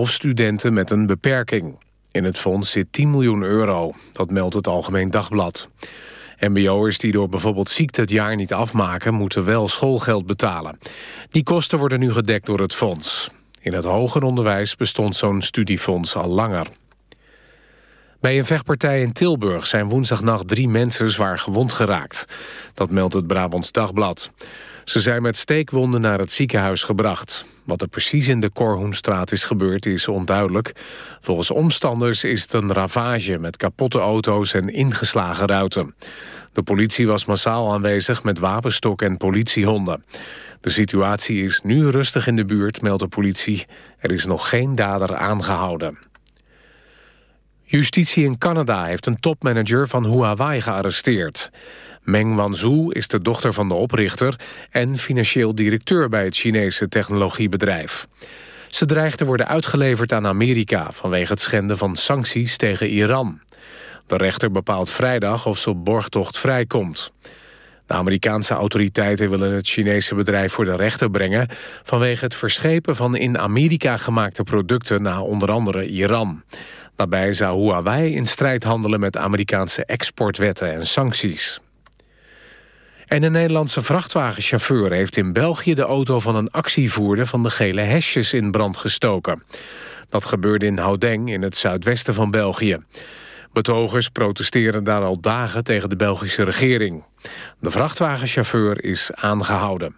of studenten met een beperking. In het fonds zit 10 miljoen euro, dat meldt het Algemeen Dagblad. MBO'ers die door bijvoorbeeld ziekte het jaar niet afmaken... moeten wel schoolgeld betalen. Die kosten worden nu gedekt door het fonds. In het hoger onderwijs bestond zo'n studiefonds al langer. Bij een vechtpartij in Tilburg zijn woensdagnacht drie mensen zwaar gewond geraakt. Dat meldt het Brabants Dagblad. Ze zijn met steekwonden naar het ziekenhuis gebracht. Wat er precies in de Korhoenstraat is gebeurd is onduidelijk. Volgens omstanders is het een ravage met kapotte auto's en ingeslagen ruiten. De politie was massaal aanwezig met wapenstok en politiehonden. De situatie is nu rustig in de buurt, meldt de politie. Er is nog geen dader aangehouden. Justitie in Canada heeft een topmanager van Huawei gearresteerd. Meng Wanzhou is de dochter van de oprichter... en financieel directeur bij het Chinese technologiebedrijf. Ze dreigt te worden uitgeleverd aan Amerika... vanwege het schenden van sancties tegen Iran. De rechter bepaalt vrijdag of ze op borgtocht vrijkomt. De Amerikaanse autoriteiten willen het Chinese bedrijf voor de rechter brengen... vanwege het verschepen van in Amerika gemaakte producten naar onder andere Iran. Daarbij zou Huawei in strijd handelen met Amerikaanse exportwetten en sancties. En een Nederlandse vrachtwagenchauffeur heeft in België de auto van een actievoerder van de gele hesjes in brand gestoken. Dat gebeurde in Houdeng in het zuidwesten van België. Betogers protesteren daar al dagen tegen de Belgische regering. De vrachtwagenchauffeur is aangehouden.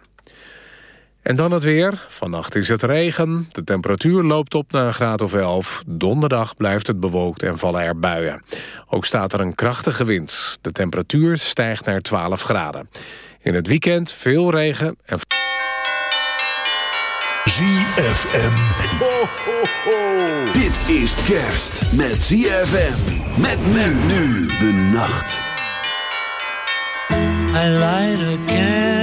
En dan het weer. Vannacht is het regen. De temperatuur loopt op naar een graad of 11. Donderdag blijft het bewolkt en vallen er buien. Ook staat er een krachtige wind. De temperatuur stijgt naar 12 graden. In het weekend veel regen en... ZFM. Ho, ho, ho. Dit is kerst met ZFM. Met men nu de nacht. I light a candle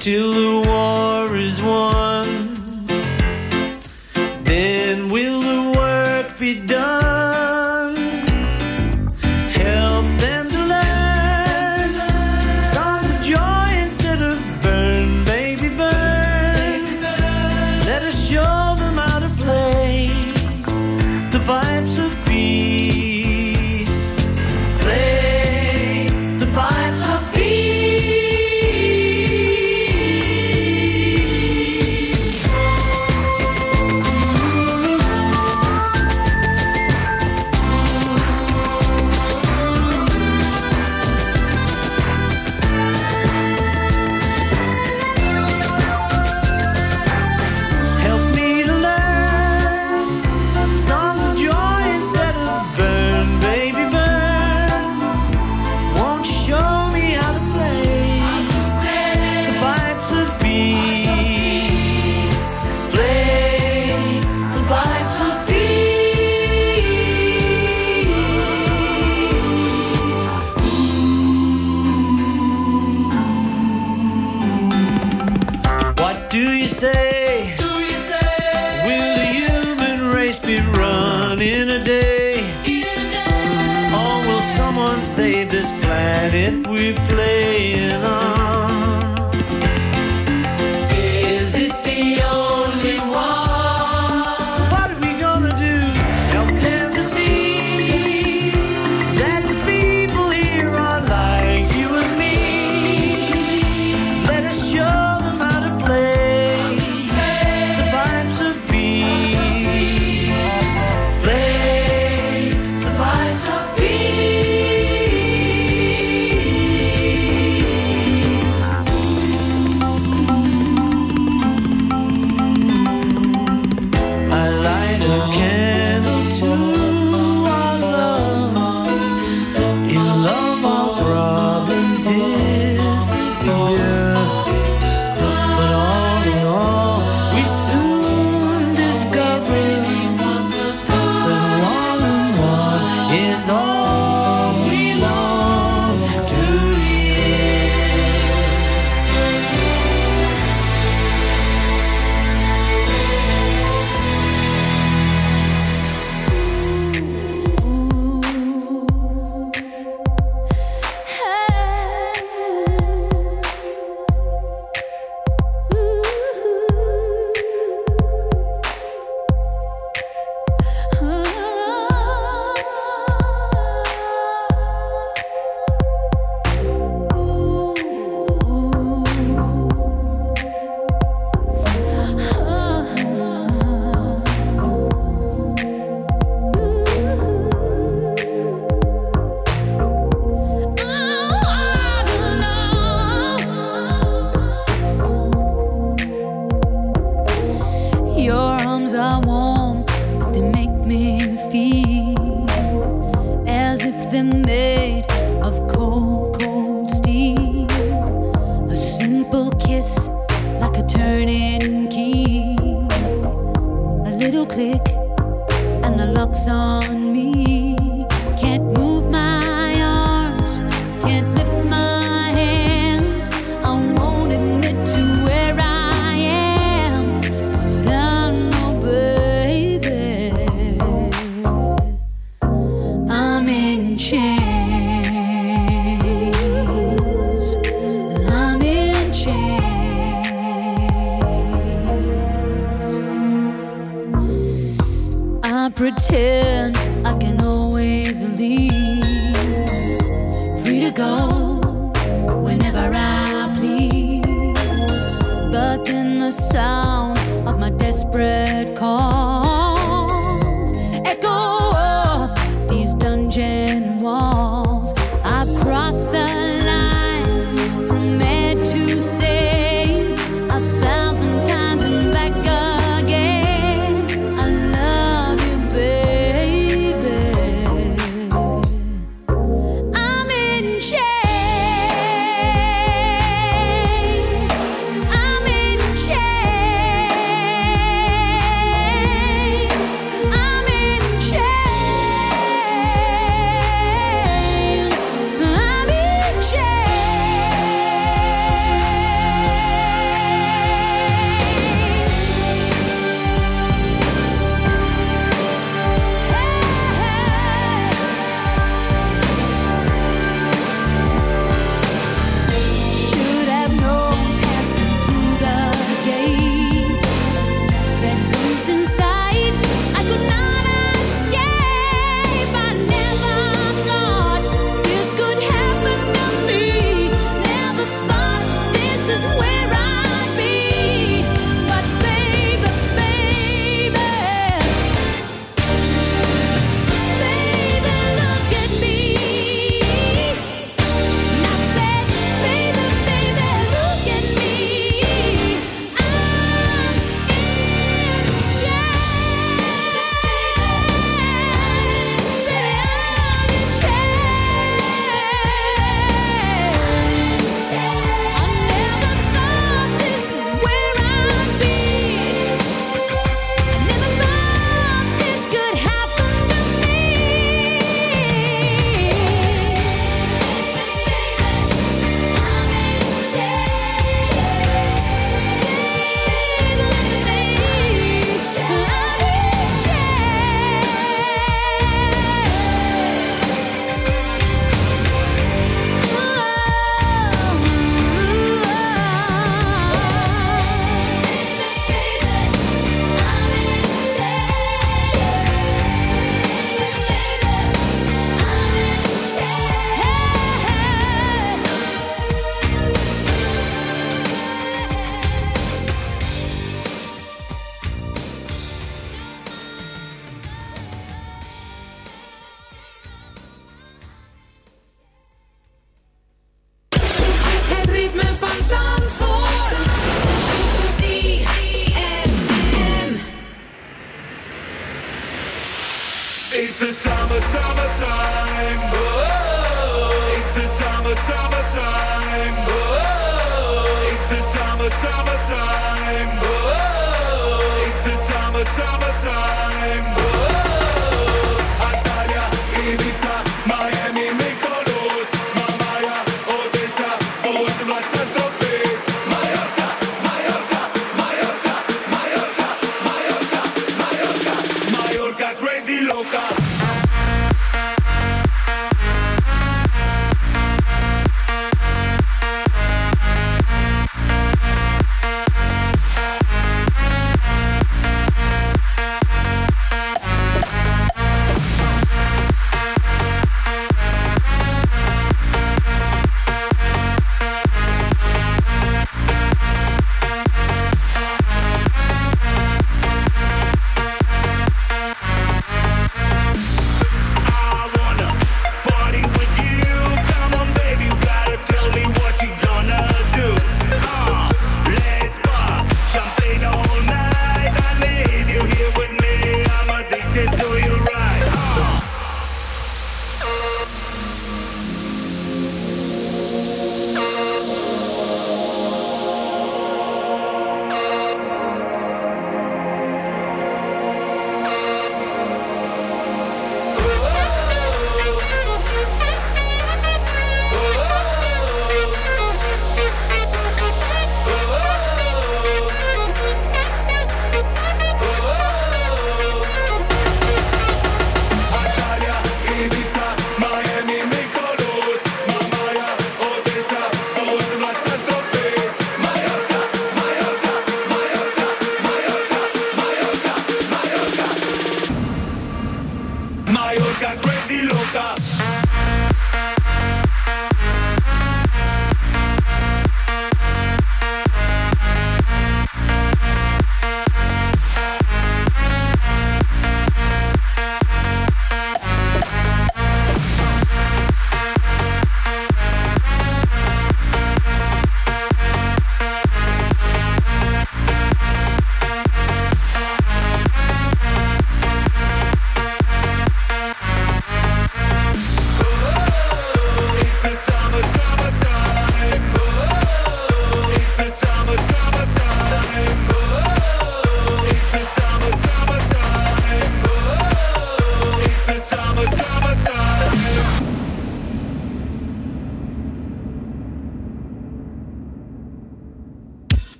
till the planet we're playing on? Uh-huh.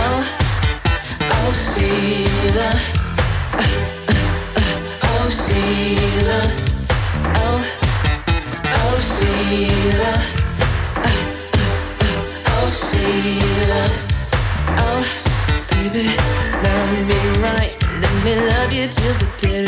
Oh, oh, Sheila. Oh, Sheila. Oh, oh, Sheila. Oh, oh baby, love me right. Let me love you till the dead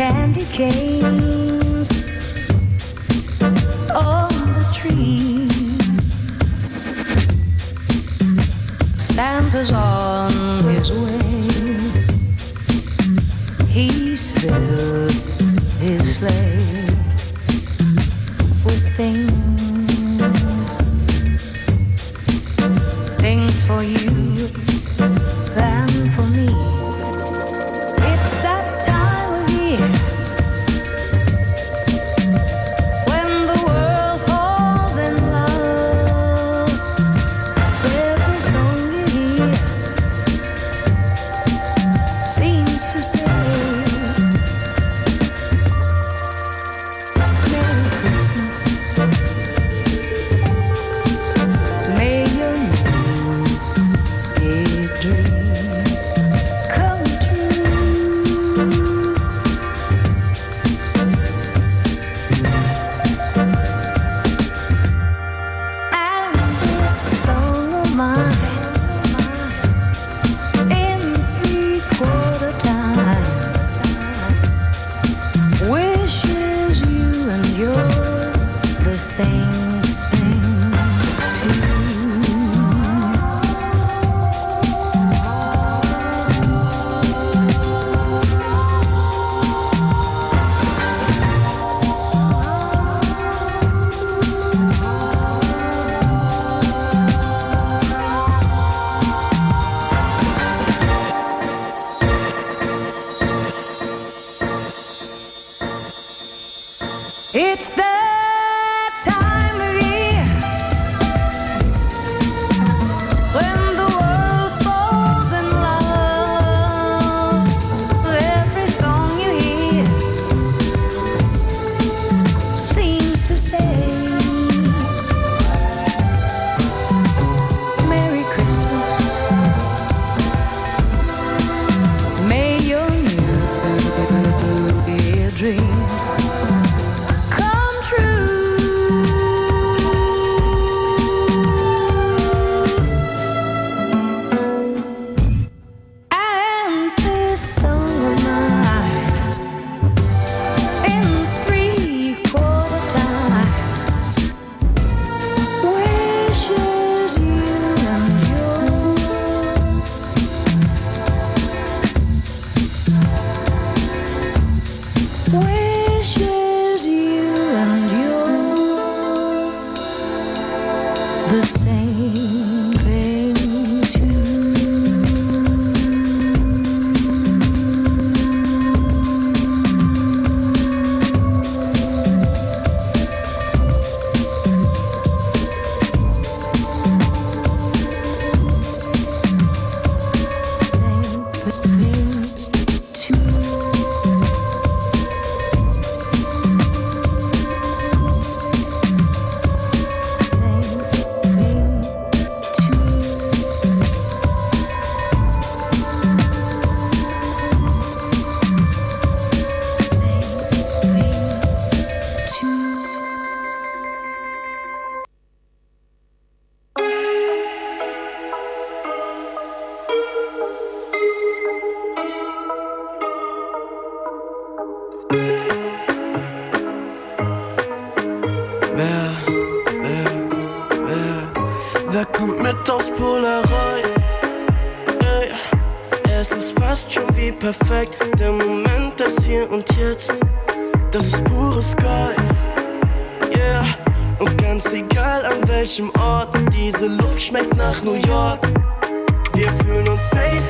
candy canes on the tree. Santa's all. fast schon wie perfekt. Der Moment, das hier und jetzt, das ist pures Gold. Yeah, und ganz egal an welchem Ort, diese Luft schmeckt nach New York. Wir fühlen uns safe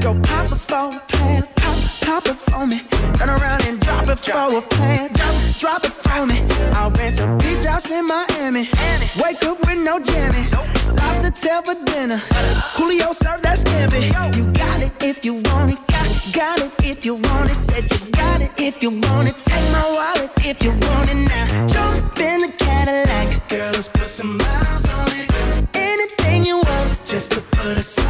Go pop it for a plan, pop, pop it for me. Turn around and drop it for a plan, drop, drop it for me. I'll rent a beach house in Miami. Wake up with no jammies. Lobster tail for dinner. Julio served that scampi. You got it if you want it. Got, got it if you want it. Said you got it if you want it. Take my wallet if you want it now. Jump in the Cadillac. Girl, let's put some miles on it. Anything you want, just to put a smile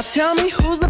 Now tell me who's the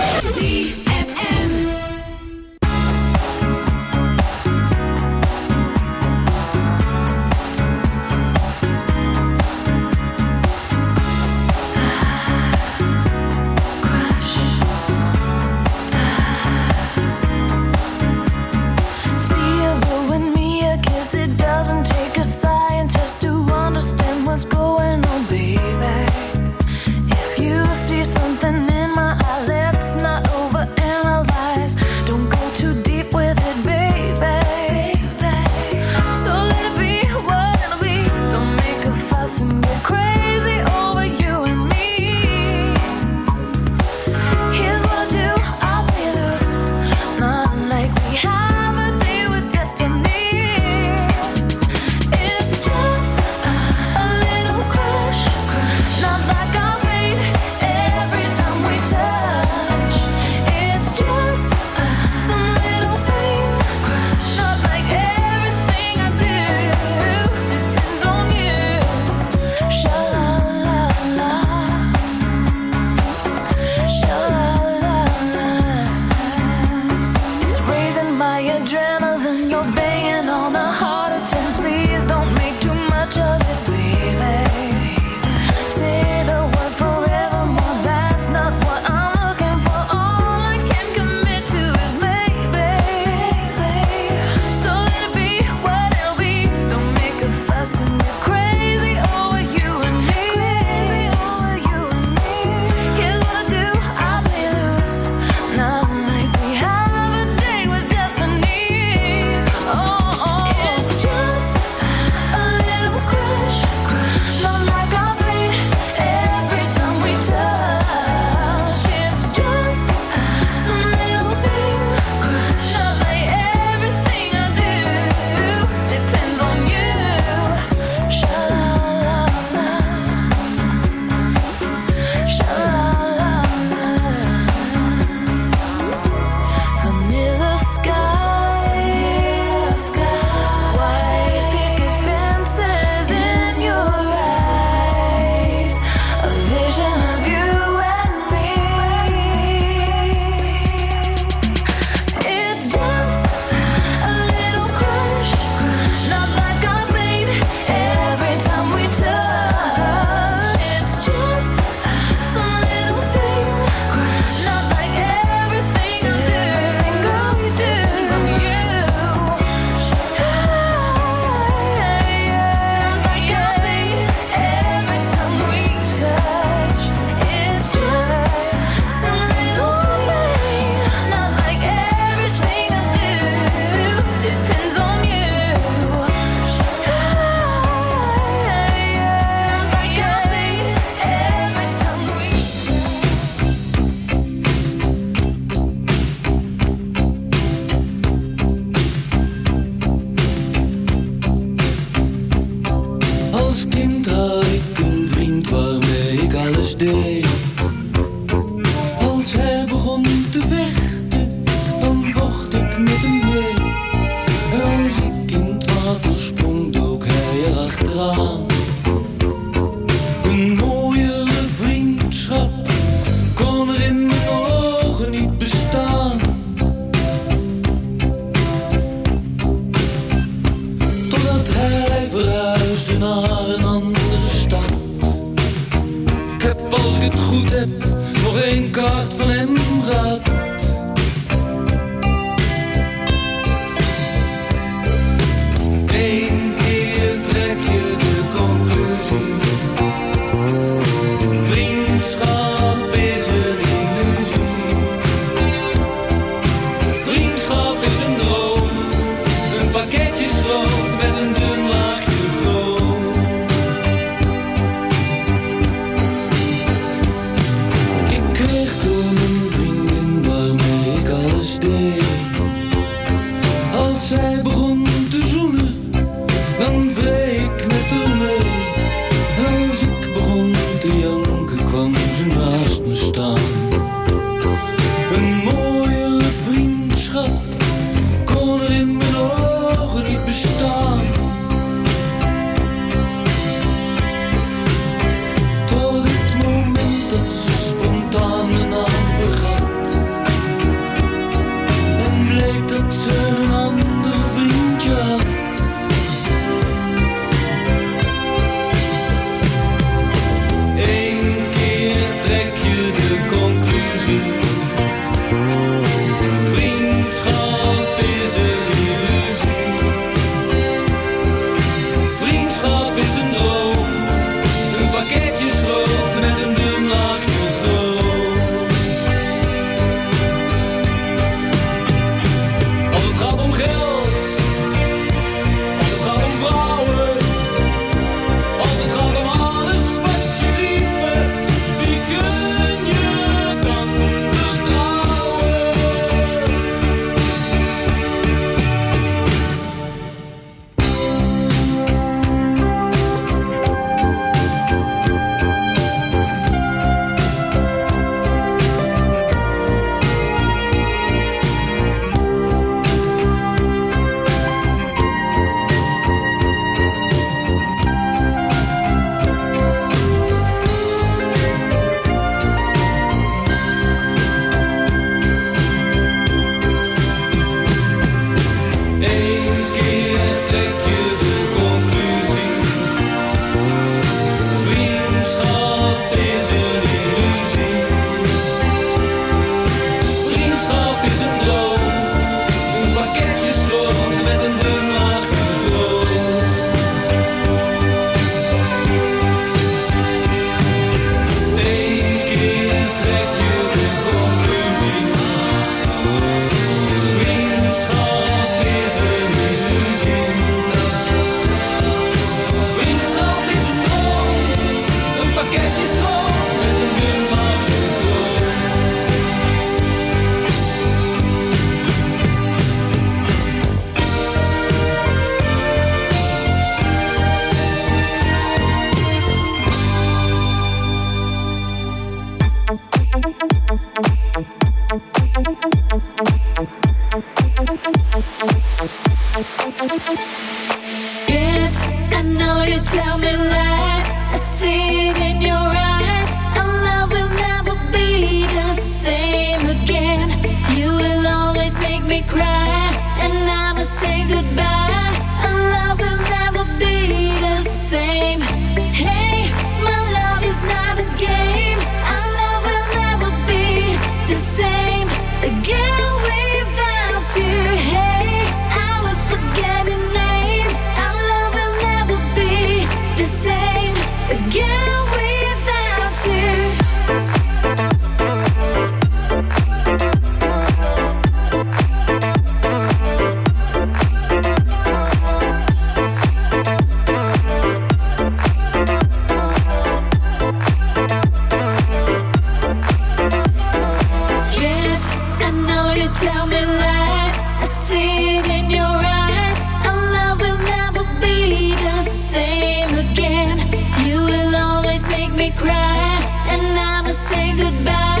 you tell me lies. I see it in your eyes. Our love will never be the same again. You will always make me cry, and I'ma say goodbye.